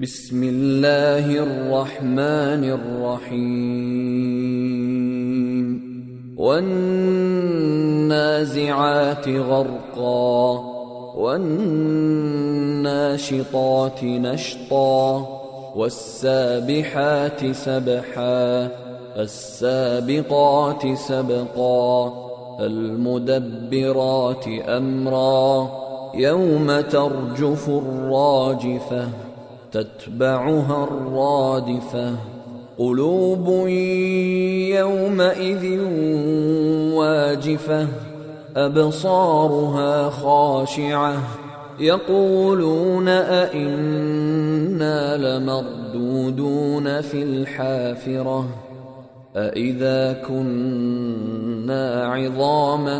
بسم الله الرحمن الرحيم. والنازعات غرقا والناشطات نشطا والسابحات سبحا السابقات سبقا المدبرات أمرا. يوم ترجف الراجفة. تتبعها الرادفة قلوب يومئذ واجفة أبصارها خاشعة يقولون أئنا لمردودون في الحافرة أإذا كنا عظاما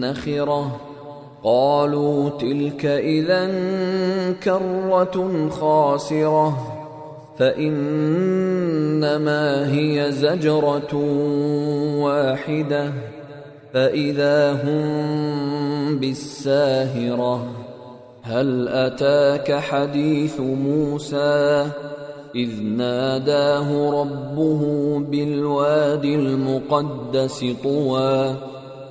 نخرة قالوا تلك اذا كرة خاسرة فإنما هي زجرة واحدة فإذا هم بالساهرة. هل أتاك حديث موسى؟ إذ ناداه ربه بالوادي المقدس طوى.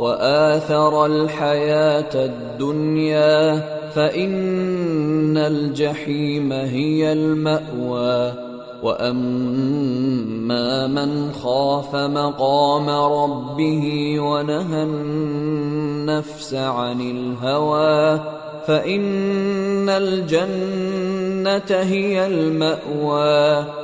وآثر الحياة الدنيا فإن الجحيم هي المأوى. وأما من خاف مقام ربه ونهى النفس عن الهوى فإن الجنة هي المأوى.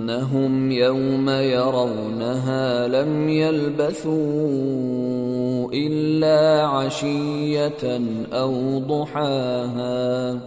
كانهم يوم يرونها لم يلبثوا إلا عشية أو ضحاها